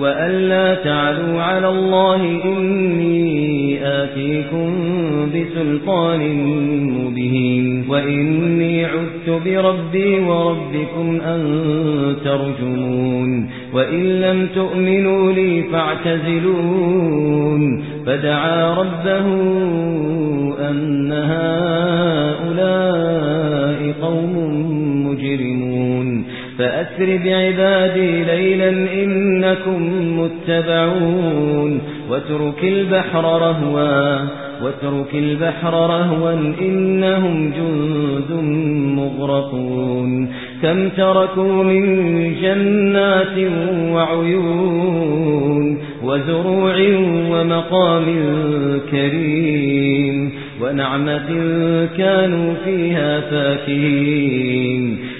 وَأَلَّا تَعْلُوا عَلَى اللَّهِ إِنِّي آتِيكُم بِسُلْطَانٍ مُّبِينٍ وَإِنِّي عُذْتُ بِرَبِّي وَرَبِّكُمْ أَن تَرْجُمُونِ وَإِن لَّمْ تُؤْمِنُوا لِي فَاعْتَزِلُونِ فَدَعَا رَبَّهُ فَأَسْرِ بِعِبَادِي لَيْلًا إِنَّكُم مُّتَّبَعُونَ وَاتْرُكِ الْبَحْرَ رَهْوًا وَاتْرُكِ الْبَحْرَ رَهْوًا إِنَّهُمْ جُندٌ مُّغْرَقُونَ. كَمْ تَرَكُوا مِن جَنَّاتٍ وَعُيُونٍ وَزُرُوعٍ وَمَقَامٍ كَرِيمٍ وَنَعْمَةٍ كَانُوا فِيهَا فَاكِهِينَ.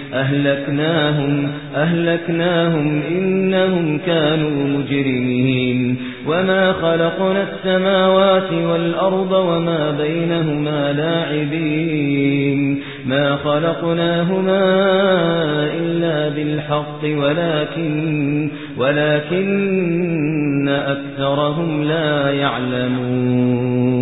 أَهْلَكْنَاهُمْ أَهْلَكْنَاهُمْ إِنَّهُمْ كَانُوا مُجْرِمِينَ. وَمَا خَلَقْنَا السَّمَاوَاتِ وَالْأَرْضَ وَمَا بَيْنَهُمَا لَاعِبِينَ. مَا خَلَقْنَاهُمَا إِلَّا بِالْحَقِّ وَلَكِنَّ وَلَكِنَّ أَكْثَرَهُمْ لَا يَعْلَمُونَ.